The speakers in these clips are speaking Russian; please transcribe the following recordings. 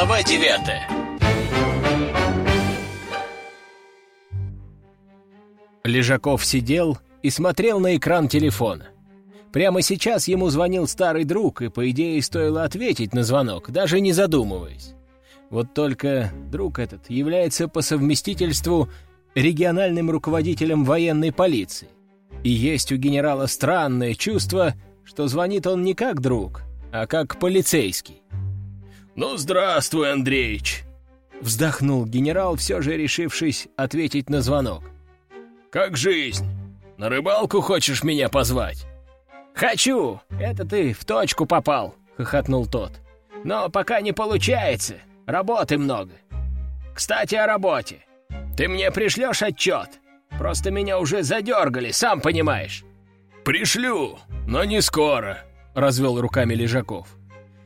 Глава девятая Лежаков сидел и смотрел на экран телефона. Прямо сейчас ему звонил старый друг, и, по идее, стоило ответить на звонок, даже не задумываясь. Вот только друг этот является по совместительству региональным руководителем военной полиции. И есть у генерала странное чувство, что звонит он не как друг, а как полицейский. «Ну, здравствуй, Андреич!» Вздохнул генерал, все же решившись ответить на звонок. «Как жизнь? На рыбалку хочешь меня позвать?» «Хочу! Это ты в точку попал!» — хохотнул тот. «Но пока не получается. Работы много. Кстати, о работе. Ты мне пришлешь отчет? Просто меня уже задергали, сам понимаешь». «Пришлю, но не скоро», — развел руками Лежаков.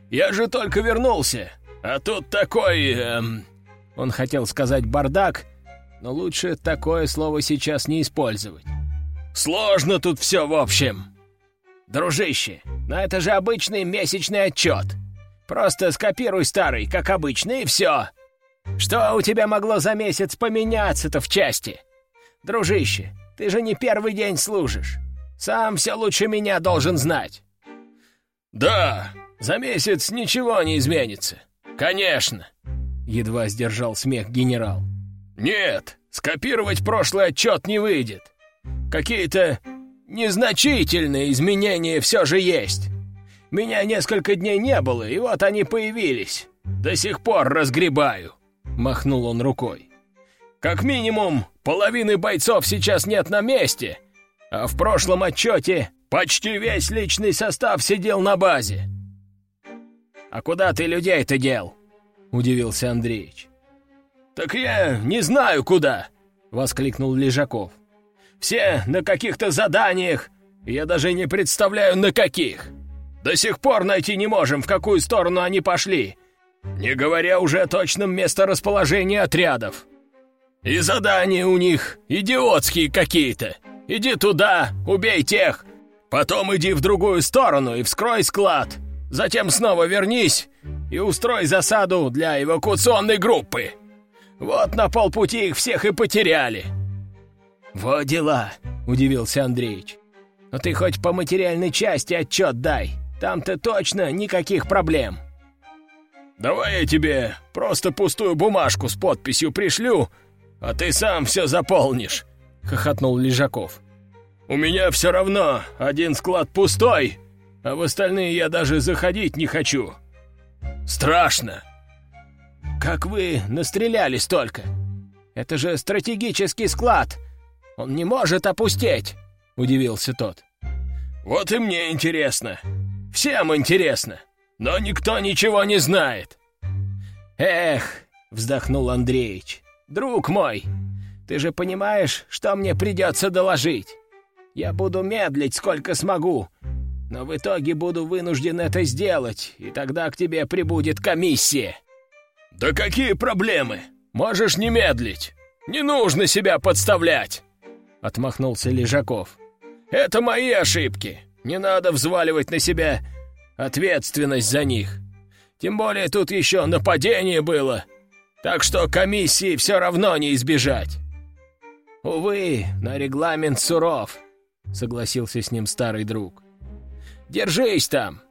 «Я же только вернулся, а тут такой...» эм... Он хотел сказать «бардак», но лучше такое слово сейчас не использовать. «Сложно тут все в общем». «Дружище, но это же обычный месячный отчет. Просто скопируй старый, как обычно, и все. Что у тебя могло за месяц поменяться-то в части? Дружище, ты же не первый день служишь. Сам все лучше меня должен знать». «Да, за месяц ничего не изменится. Конечно!» Едва сдержал смех генерал. «Нет, скопировать прошлый отчет не выйдет. Какие-то незначительные изменения все же есть. Меня несколько дней не было, и вот они появились. До сих пор разгребаю», — махнул он рукой. «Как минимум, половины бойцов сейчас нет на месте, а в прошлом отчете почти весь личный состав сидел на базе». «А куда ты людей-то дел?» — удивился Андреич. «Так я не знаю, куда!» — воскликнул Лежаков. «Все на каких-то заданиях, я даже не представляю, на каких. До сих пор найти не можем, в какую сторону они пошли, не говоря уже о точном месторасположении отрядов. И задания у них идиотские какие-то. Иди туда, убей тех, потом иди в другую сторону и вскрой склад, затем снова вернись и устрой засаду для эвакуационной группы». Вот на полпути их всех и потеряли!» «Вот дела!» — удивился Андреич. «Но ты хоть по материальной части отчет дай. Там-то точно никаких проблем!» «Давай я тебе просто пустую бумажку с подписью пришлю, а ты сам все заполнишь!» — хохотнул Лежаков. «У меня все равно один склад пустой, а в остальные я даже заходить не хочу. Страшно!» «Как вы настреляли столько? Это же стратегический склад! Он не может опустеть!» — удивился тот. «Вот и мне интересно. Всем интересно. Но никто ничего не знает». «Эх!» — вздохнул Андреич. «Друг мой, ты же понимаешь, что мне придется доложить? Я буду медлить сколько смогу, но в итоге буду вынужден это сделать, и тогда к тебе прибудет комиссия». «Да какие проблемы? Можешь не медлить. Не нужно себя подставлять!» Отмахнулся Лежаков. «Это мои ошибки. Не надо взваливать на себя ответственность за них. Тем более тут еще нападение было. Так что комиссии все равно не избежать». «Увы, на регламент суров», — согласился с ним старый друг. «Держись там!»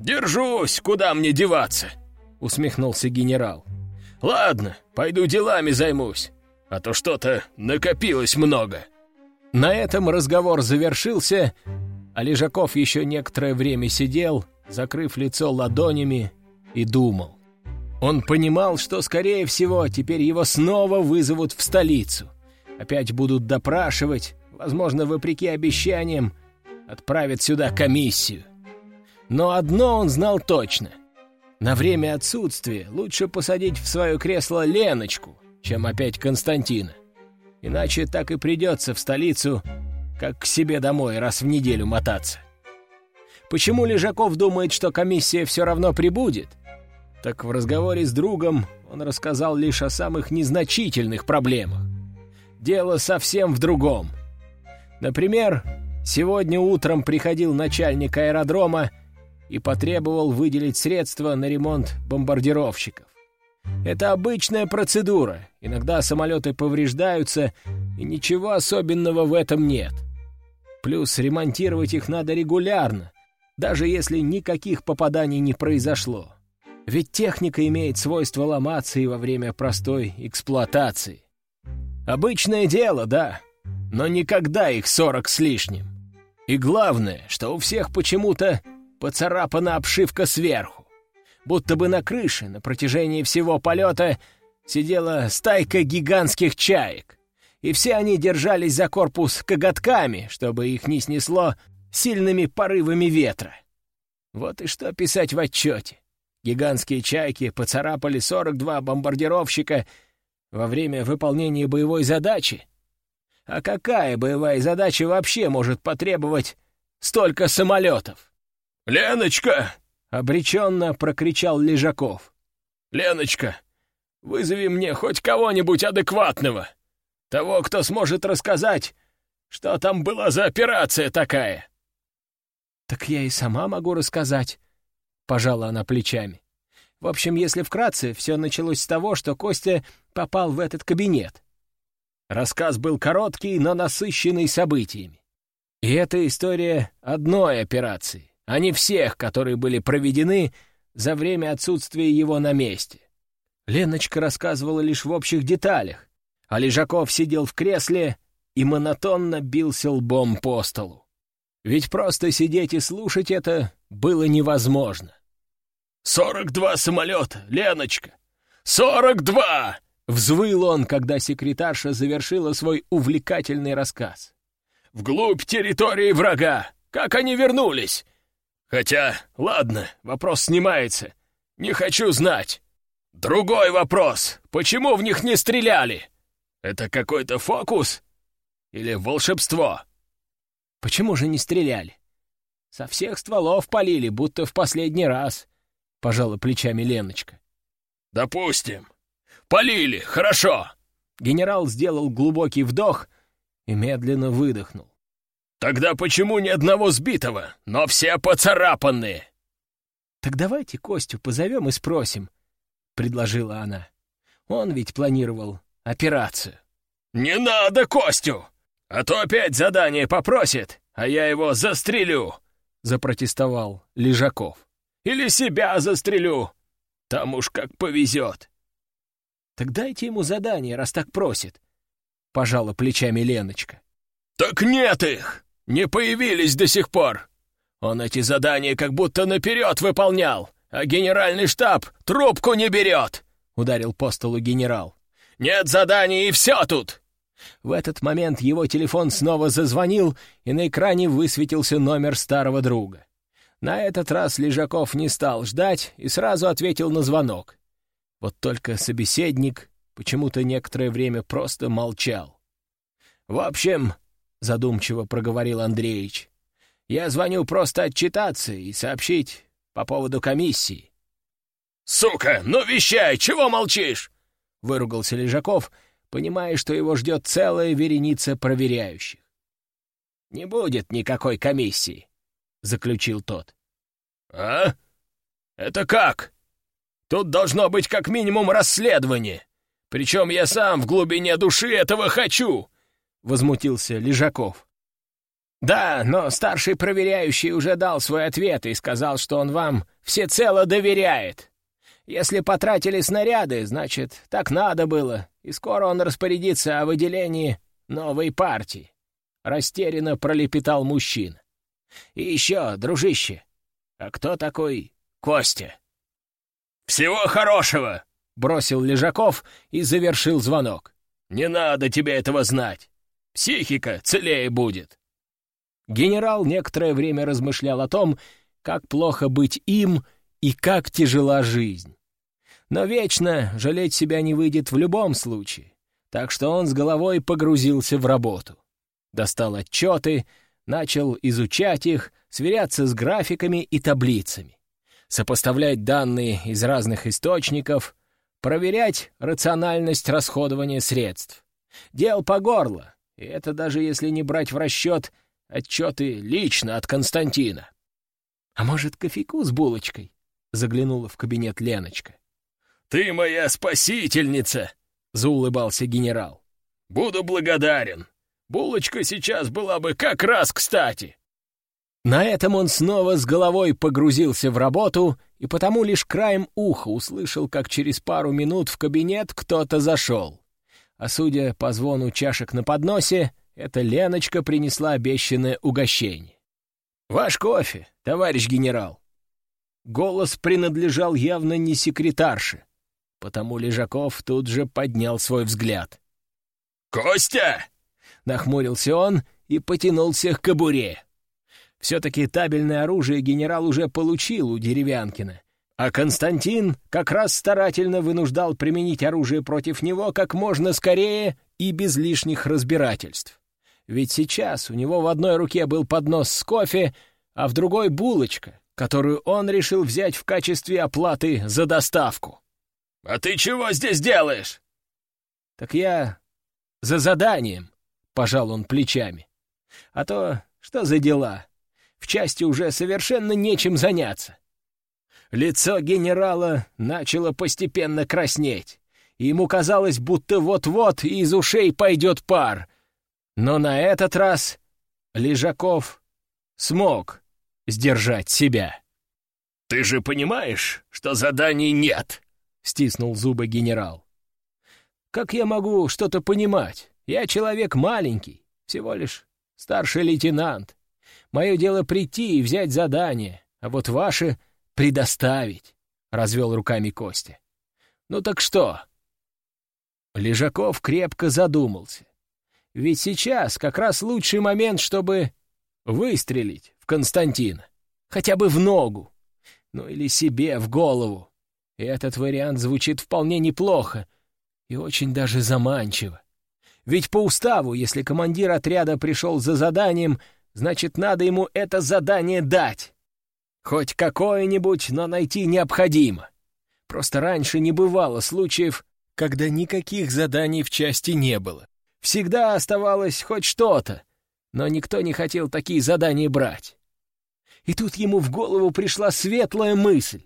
«Держусь! Куда мне деваться?» — усмехнулся генерал. «Ладно, пойду делами займусь, а то что-то накопилось много». На этом разговор завершился, а Лежаков еще некоторое время сидел, закрыв лицо ладонями, и думал. Он понимал, что, скорее всего, теперь его снова вызовут в столицу. Опять будут допрашивать, возможно, вопреки обещаниям, отправят сюда комиссию. Но одно он знал точно — на время отсутствия лучше посадить в свое кресло Леночку, чем опять Константина. Иначе так и придется в столицу, как к себе домой раз в неделю мотаться. Почему Лежаков думает, что комиссия все равно прибудет? Так в разговоре с другом он рассказал лишь о самых незначительных проблемах. Дело совсем в другом. Например, сегодня утром приходил начальник аэродрома и потребовал выделить средства на ремонт бомбардировщиков. Это обычная процедура. Иногда самолеты повреждаются, и ничего особенного в этом нет. Плюс ремонтировать их надо регулярно, даже если никаких попаданий не произошло. Ведь техника имеет свойство ломаться и во время простой эксплуатации. Обычное дело, да, но никогда их сорок с лишним. И главное, что у всех почему-то поцарапана обшивка сверху. Будто бы на крыше на протяжении всего полета сидела стайка гигантских чаек. И все они держались за корпус коготками, чтобы их не снесло сильными порывами ветра. Вот и что писать в отчете. Гигантские чайки поцарапали 42 бомбардировщика во время выполнения боевой задачи. А какая боевая задача вообще может потребовать столько самолетов? «Леночка!» — обреченно прокричал Лежаков. «Леночка, вызови мне хоть кого-нибудь адекватного. Того, кто сможет рассказать, что там была за операция такая». «Так я и сама могу рассказать», — пожала она плечами. «В общем, если вкратце, все началось с того, что Костя попал в этот кабинет. Рассказ был короткий, но насыщенный событиями. И это история одной операции, а не всех, которые были проведены за время отсутствия его на месте. Леночка рассказывала лишь в общих деталях, а Лежаков сидел в кресле и монотонно бился лбом по столу. Ведь просто сидеть и слушать это было невозможно. «Сорок два самолета, Леночка! Сорок два!» Взвыл он, когда секретарша завершила свой увлекательный рассказ. «Вглубь территории врага! Как они вернулись? Хотя, ладно, вопрос снимается. Не хочу знать. Другой вопрос. Почему в них не стреляли? Это какой-то фокус? Или волшебство?» Почему же не стреляли? Со всех стволов полили, будто в последний раз, — пожала плечами Леночка. Допустим. Полили, хорошо. Генерал сделал глубокий вдох и медленно выдохнул. Тогда почему ни одного сбитого, но все поцарапанные? Так давайте Костю позовем и спросим, — предложила она. Он ведь планировал операцию. «Не надо Костю! «А то опять задание попросит, а я его застрелю!» — запротестовал Лежаков. «Или себя застрелю! Там уж как повезет!» «Так дайте ему задание, раз так просит!» — пожала плечами Леночка. «Так нет их! Не появились до сих пор! Он эти задания как будто наперед выполнял, а генеральный штаб трубку не берет!» — ударил по столу генерал. «Нет заданий и все тут! В этот момент его телефон снова зазвонил, и на экране высветился номер старого друга. На этот раз Лежаков не стал ждать и сразу ответил на звонок. Вот только собеседник почему-то некоторое время просто молчал. «В общем», — задумчиво проговорил Андреич, — «я звоню просто отчитаться и сообщить по поводу комиссии». «Сука, ну вещай, чего молчишь?» — выругался Лежаков — понимая, что его ждет целая вереница проверяющих. «Не будет никакой комиссии», — заключил тот. «А? Это как? Тут должно быть как минимум расследование. Причем я сам в глубине души этого хочу», — возмутился Лежаков. «Да, но старший проверяющий уже дал свой ответ и сказал, что он вам всецело доверяет. Если потратили снаряды, значит, так надо было, и скоро он распорядится о выделении новой партии. Растерянно пролепетал мужчина. И еще, дружище, а кто такой Костя? «Всего хорошего!» — бросил Лежаков и завершил звонок. «Не надо тебе этого знать. Психика целее будет». Генерал некоторое время размышлял о том, как плохо быть им и как тяжела жизнь. Но вечно жалеть себя не выйдет в любом случае, так что он с головой погрузился в работу. Достал отчеты, начал изучать их, сверяться с графиками и таблицами, сопоставлять данные из разных источников, проверять рациональность расходования средств. Дел по горло, и это даже если не брать в расчет отчеты лично от Константина. «А может, кофейку с булочкой?» — заглянула в кабинет Леночка. ты моя спасительница!» — заулыбался генерал. «Буду благодарен. Булочка сейчас была бы как раз кстати!» На этом он снова с головой погрузился в работу и потому лишь краем уха услышал, как через пару минут в кабинет кто-то зашел. А судя по звону чашек на подносе, эта Леночка принесла обещанное угощение. «Ваш кофе, товарищ генерал!» Голос принадлежал явно не секретарше, потому Лежаков тут же поднял свой взгляд. «Костя!» — нахмурился он и потянулся к кобуре. Все-таки табельное оружие генерал уже получил у Деревянкина, а Константин как раз старательно вынуждал применить оружие против него как можно скорее и без лишних разбирательств. Ведь сейчас у него в одной руке был поднос с кофе, а в другой — булочка, которую он решил взять в качестве оплаты за доставку. «А ты чего здесь делаешь?» «Так я за заданием», — пожал он плечами. «А то что за дела? В части уже совершенно нечем заняться». Лицо генерала начало постепенно краснеть, и ему казалось, будто вот-вот из ушей пойдет пар. Но на этот раз Лежаков смог сдержать себя. «Ты же понимаешь, что заданий нет?» — стиснул зубы генерал. «Как я могу что-то понимать? Я человек маленький, всего лишь старший лейтенант. Мое дело прийти и взять задание, а вот ваше — предоставить», — развел руками Костя. «Ну так что?» Лежаков крепко задумался. Ведь сейчас как раз лучший момент, чтобы выстрелить в Константина. Хотя бы в ногу. Ну или себе в голову. И этот вариант звучит вполне неплохо и очень даже заманчиво. Ведь по уставу, если командир отряда пришел за заданием, значит, надо ему это задание дать. Хоть какое-нибудь, но найти необходимо. Просто раньше не бывало случаев, когда никаких заданий в части не было. Всегда оставалось хоть что-то, но никто не хотел такие задания брать. И тут ему в голову пришла светлая мысль.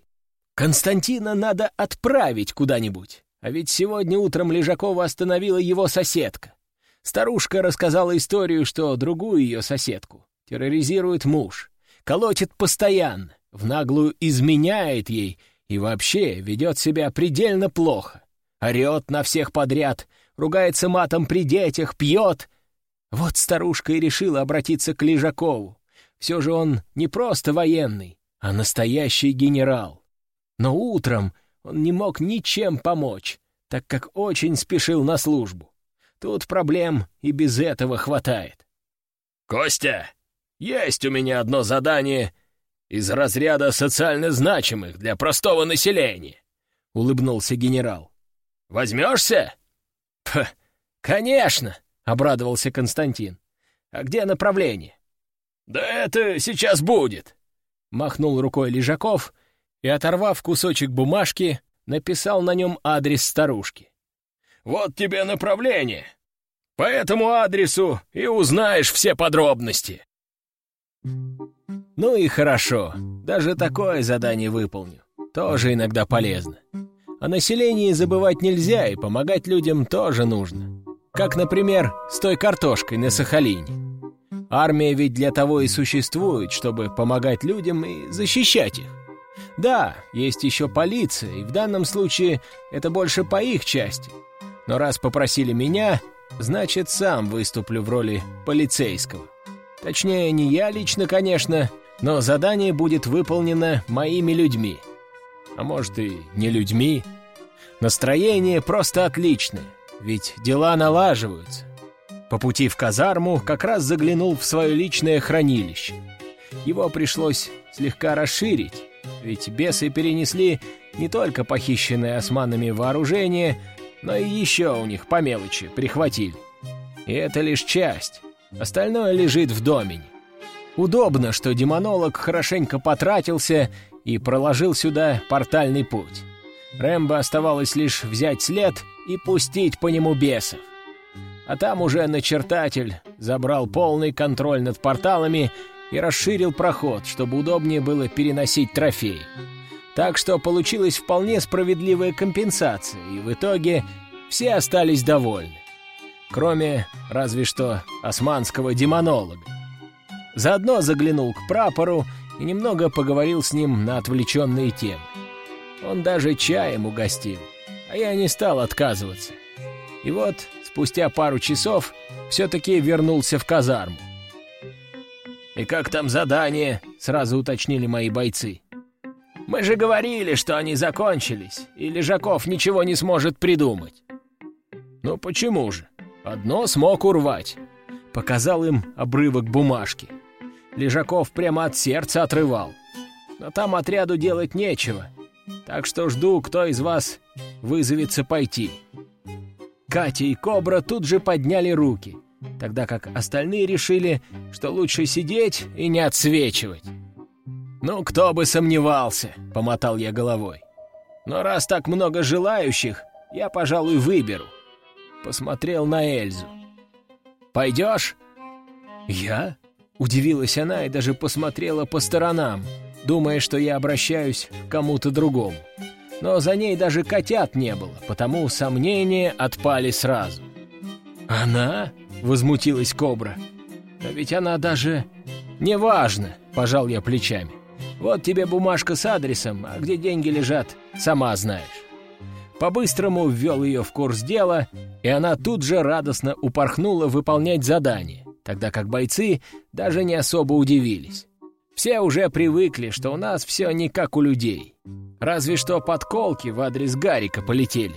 Константина надо отправить куда-нибудь. А ведь сегодня утром Лежакова остановила его соседка. Старушка рассказала историю, что другую ее соседку терроризирует муж, колотит постоянно, в наглую изменяет ей и вообще ведет себя предельно плохо. Орет на всех подряд, ругается матом при детях, пьет. Вот старушка и решила обратиться к Лежакову. Все же он не просто военный, а настоящий генерал. Но утром он не мог ничем помочь, так как очень спешил на службу. Тут проблем и без этого хватает. «Костя, есть у меня одно задание из разряда социально значимых для простого населения», — улыбнулся генерал. «Возьмешься?» «Пх, конечно!» — обрадовался Константин. «А где направление?» «Да это сейчас будет!» — махнул рукой Лежаков и, оторвав кусочек бумажки, написал на нем адрес старушки. «Вот тебе направление. По этому адресу и узнаешь все подробности». «Ну и хорошо. Даже такое задание выполню. Тоже иногда полезно. О населении забывать нельзя, и помогать людям тоже нужно. Как, например, с той картошкой на Сахалине. Армия ведь для того и существует, чтобы помогать людям и защищать их. Да, есть еще полиция, и в данном случае это больше по их части. Но раз попросили меня, значит, сам выступлю в роли полицейского. Точнее, не я лично, конечно, но задание будет выполнено моими людьми. А может и не людьми. Настроение просто отличное, ведь дела налаживаются. По пути в казарму как раз заглянул в свое личное хранилище. Его пришлось слегка расширить, ведь бесы перенесли не только похищенное османами вооружение, но и еще у них по мелочи прихватили. И это лишь часть. Остальное лежит в домене. Удобно, что демонолог хорошенько потратился и проложил сюда портальный путь. Рэмбо оставалось лишь взять след и пустить по нему бесов. А там уже начертатель забрал полный контроль над порталами и расширил проход, чтобы удобнее было переносить трофеи. Так что получилась вполне справедливая компенсация, и в итоге все остались довольны. Кроме, разве что, османского демонолога. Заодно заглянул к прапору и немного поговорил с ним на отвлеченные темы. Он даже чаем угостил, а я не стал отказываться. И вот, спустя пару часов, все-таки вернулся в казарму. «И как там задание?» — сразу уточнили мои бойцы. Мы же говорили, что они закончились, и Лежаков ничего не сможет придумать. Ну почему же? Одно смог урвать. Показал им обрывок бумажки. Лежаков прямо от сердца отрывал. Но там отряду делать нечего. Так что жду, кто из вас вызовется пойти. Катя и Кобра тут же подняли руки, тогда как остальные решили, что лучше сидеть и не отсвечивать. «Ну, кто бы сомневался», — помотал я головой. «Но раз так много желающих, я, пожалуй, выберу». Посмотрел на Эльзу. «Пойдешь?» «Я?» — удивилась она и даже посмотрела по сторонам, думая, что я обращаюсь к кому-то другому. Но за ней даже котят не было, потому сомнения отпали сразу. «Она?» — возмутилась Кобра. «Но ведь она даже...» «Неважно», — пожал я плечами. Вот тебе бумажка с адресом, а где деньги лежат, сама знаешь». По-быстрому ввел ее в курс дела, и она тут же радостно упорхнула выполнять задание, тогда как бойцы даже не особо удивились. Все уже привыкли, что у нас все не как у людей. Разве что подколки в адрес Гарика полетели.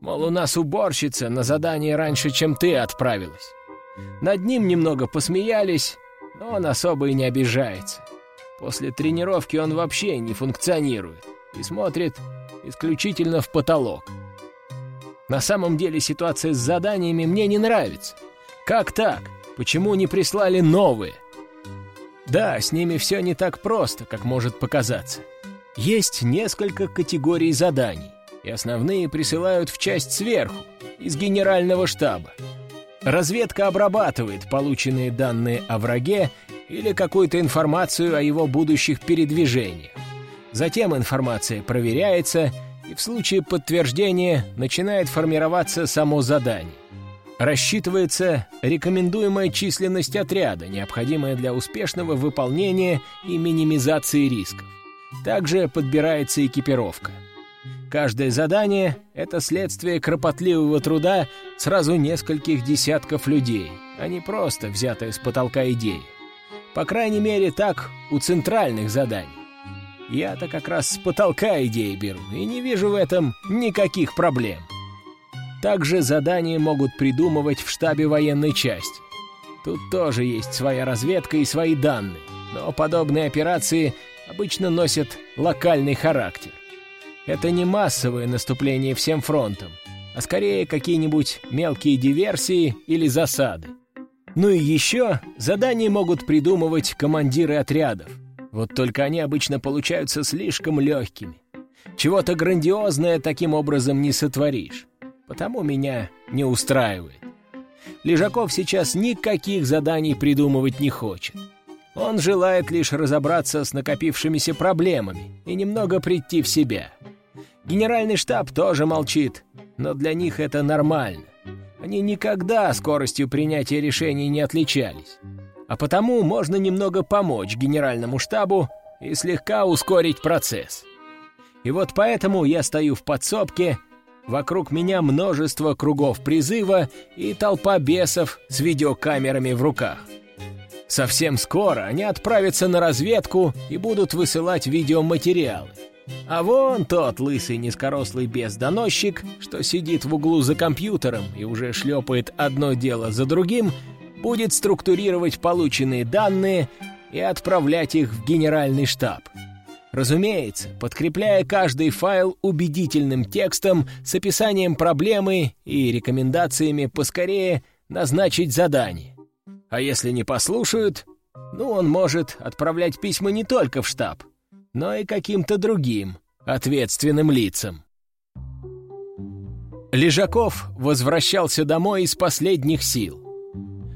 Мол, у нас уборщица на задание раньше, чем ты отправилась. Над ним немного посмеялись, но он особо и не обижается. После тренировки он вообще не функционирует и смотрит исключительно в потолок. На самом деле ситуация с заданиями мне не нравится. Как так? Почему не прислали новые? Да, с ними все не так просто, как может показаться. Есть несколько категорий заданий, и основные присылают в часть сверху, из генерального штаба. Разведка обрабатывает полученные данные о враге или какую-то информацию о его будущих передвижениях. Затем информация проверяется, и в случае подтверждения начинает формироваться само задание. Рассчитывается рекомендуемая численность отряда, необходимая для успешного выполнения и минимизации рисков. Также подбирается экипировка. Каждое задание — это следствие кропотливого труда сразу нескольких десятков людей, а не просто взятая с потолка идея. По крайней мере, так у центральных заданий. Я-то как раз с потолка идеи беру и не вижу в этом никаких проблем. Также задания могут придумывать в штабе военной части. Тут тоже есть своя разведка и свои данные, но подобные операции обычно носят локальный характер. Это не массовое наступление всем фронтом, а скорее какие-нибудь мелкие диверсии или засады. Ну и еще задания могут придумывать командиры отрядов. Вот только они обычно получаются слишком легкими. Чего-то грандиозное таким образом не сотворишь. Потому меня не устраивает. Лежаков сейчас никаких заданий придумывать не хочет. Он желает лишь разобраться с накопившимися проблемами и немного прийти в себя. Генеральный штаб тоже молчит, но для них это нормально. Они никогда скоростью принятия решений не отличались. А потому можно немного помочь генеральному штабу и слегка ускорить процесс. И вот поэтому я стою в подсобке, вокруг меня множество кругов призыва и толпа бесов с видеокамерами в руках. Совсем скоро они отправятся на разведку и будут высылать видеоматериалы. А вон тот лысый низкорослый бес-доносчик, что сидит в углу за компьютером и уже шлепает одно дело за другим, будет структурировать полученные данные и отправлять их в генеральный штаб. Разумеется, подкрепляя каждый файл убедительным текстом с описанием проблемы и рекомендациями поскорее назначить задание. А если не послушают, ну, он может отправлять письма не только в штаб, но и каким-то другим ответственным лицам. Лежаков возвращался домой из последних сил.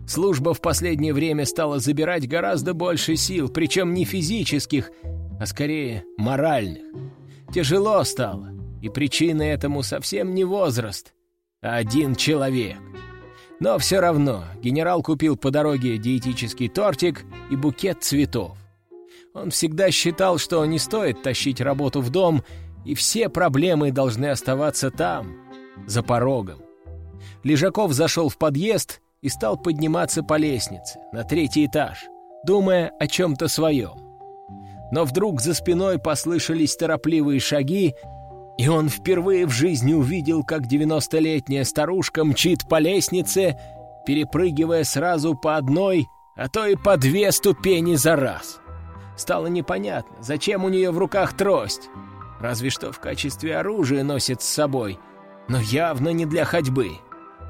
Служба в последнее время стала забирать гораздо больше сил, причем не физических, а скорее моральных. Тяжело стало, и причиной этому совсем не возраст, а один человек. Но все равно генерал купил по дороге диетический тортик и букет цветов. Он всегда считал, что не стоит тащить работу в дом, и все проблемы должны оставаться там, за порогом. Лежаков зашел в подъезд и стал подниматься по лестнице на третий этаж, думая о чем-то своем. Но вдруг за спиной послышались торопливые шаги, и он впервые в жизни увидел, как девяностолетняя старушка мчит по лестнице, перепрыгивая сразу по одной, а то и по две ступени за раз. Стало непонятно, зачем у нее в руках трость. Разве что в качестве оружия носит с собой, но явно не для ходьбы.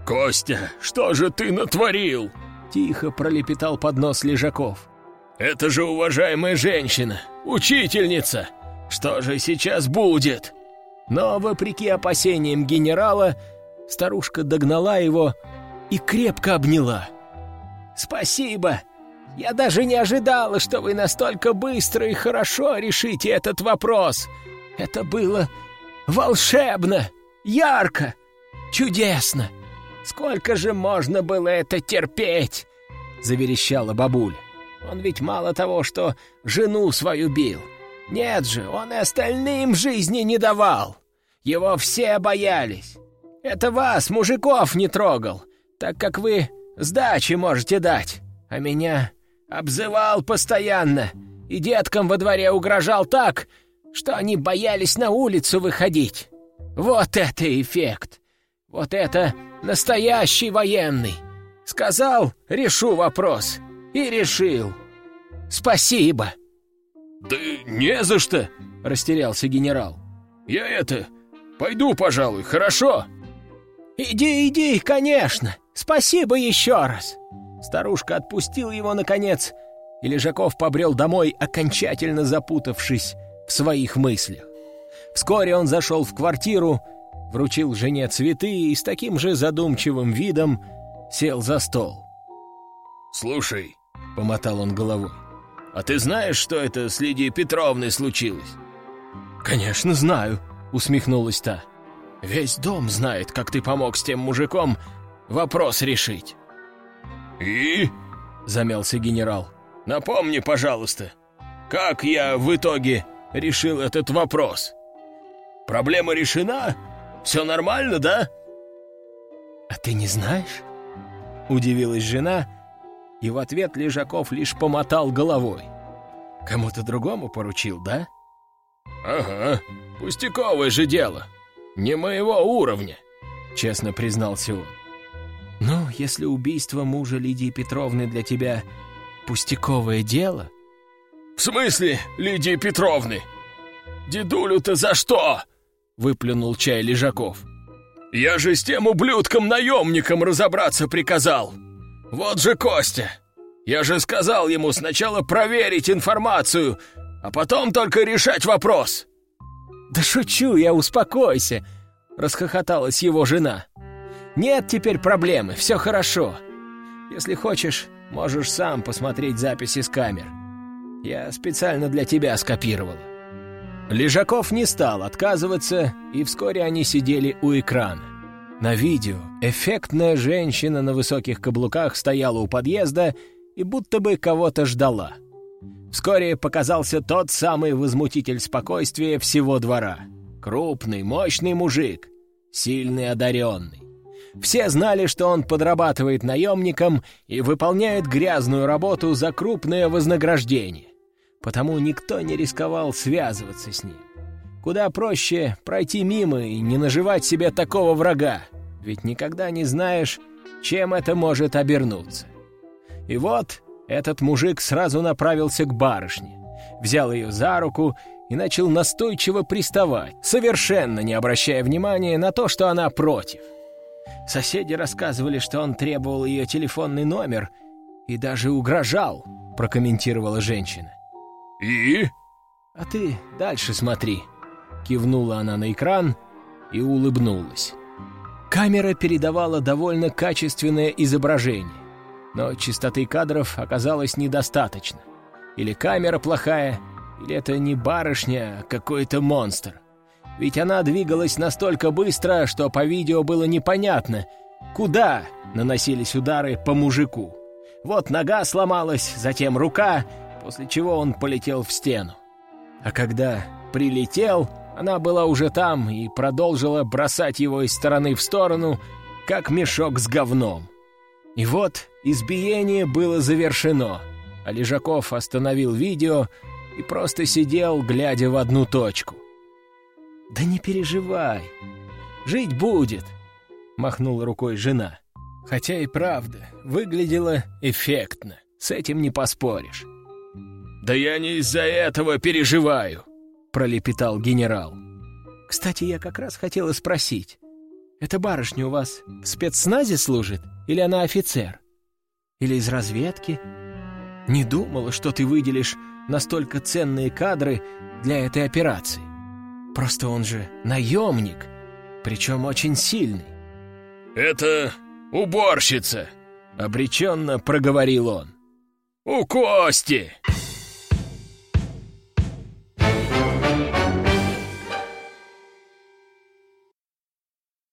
«Костя, что же ты натворил?» Тихо пролепетал под нос Лежаков. «Это же уважаемая женщина, учительница! Что же сейчас будет?» Но, вопреки опасениям генерала, старушка догнала его и крепко обняла. «Спасибо! Я даже не ожидала, что вы настолько быстро и хорошо решите этот вопрос. Это было волшебно, ярко, чудесно!» Сколько же можно было это терпеть?» — заверещала бабуля. «Он ведь мало того, что жену свою бил. Нет же, он и остальным жизни не давал. Его все боялись. Это вас, мужиков, не трогал, так как вы сдачи можете дать. А меня обзывал постоянно и деткам во дворе угрожал так, что они боялись на улицу выходить. Вот это эффект! Вот это настоящий военный. Сказал, решу вопрос. И решил. Спасибо. Да не за что, растерялся генерал. Я это, пойду, пожалуй, хорошо? Иди, иди, конечно. Спасибо еще раз. Старушка отпустила его наконец, и Лежаков побрел домой, окончательно запутавшись в своих мыслях. Вскоре он зашел в квартиру вручил жене цветы и с таким же задумчивым видом сел за стол. «Слушай», — помотал он головой, — «а ты знаешь, что это с Лидией Петровной случилось?» «Конечно знаю», — усмехнулась та. «Весь дом знает, как ты помог с тем мужиком вопрос решить». «И?» — замялся генерал. «Напомни, пожалуйста, как я в итоге решил этот вопрос? Проблема решена все нормально, да?» «А ты не знаешь?» — удивилась жена, и в ответ Лежаков лишь помотал головой. «Кому-то другому поручил, да?» «Ага, пустяковое же дело. Не моего уровня», — честно признался он. «Ну, если убийство мужа Лидии Петровны для тебя пустяковое дело...» «В смысле Лидии Петровны? Дедулю-то за что?» выплюнул чай Лежаков. «Я же с тем ублюдком-наемником разобраться приказал! Вот же Костя! Я же сказал ему сначала проверить информацию, а потом только решать вопрос!» «Да шучу я, успокойся!» — расхохоталась его жена. «Нет теперь проблемы, все хорошо. Если хочешь, можешь сам посмотреть записи с камер. Я специально для тебя скопировала». Лежаков не стал отказываться, и вскоре они сидели у экрана. На видео эффектная женщина на высоких каблуках стояла у подъезда и будто бы кого-то ждала. Вскоре показался тот самый возмутитель спокойствия всего двора. Крупный, мощный мужик, сильный одаренный. Все знали, что он подрабатывает наемником и выполняет грязную работу за крупное вознаграждение потому никто не рисковал связываться с ним. Куда проще пройти мимо и не наживать себе такого врага, ведь никогда не знаешь, чем это может обернуться. И вот этот мужик сразу направился к барышне, взял ее за руку и начал настойчиво приставать, совершенно не обращая внимания на то, что она против. Соседи рассказывали, что он требовал ее телефонный номер и даже угрожал, прокомментировала женщина. «И?» «А ты дальше смотри», — кивнула она на экран и улыбнулась. Камера передавала довольно качественное изображение, но частоты кадров оказалось недостаточно. Или камера плохая, или это не барышня, а какой-то монстр. Ведь она двигалась настолько быстро, что по видео было непонятно, куда наносились удары по мужику. Вот нога сломалась, затем рука, после чего он полетел в стену. А когда прилетел, она была уже там и продолжила бросать его из стороны в сторону, как мешок с говном. И вот избиение было завершено, а Лежаков остановил видео и просто сидел, глядя в одну точку. «Да не переживай, жить будет», — махнула рукой жена. Хотя и правда, выглядело эффектно, с этим не поспоришь. «Да я не из-за этого переживаю», — пролепетал генерал. «Кстати, я как раз хотела спросить, эта барышня у вас в спецназе служит или она офицер? Или из разведки? Не думала, что ты выделишь настолько ценные кадры для этой операции. Просто он же наемник, причем очень сильный». «Это уборщица», — обреченно проговорил он. «У Кости!»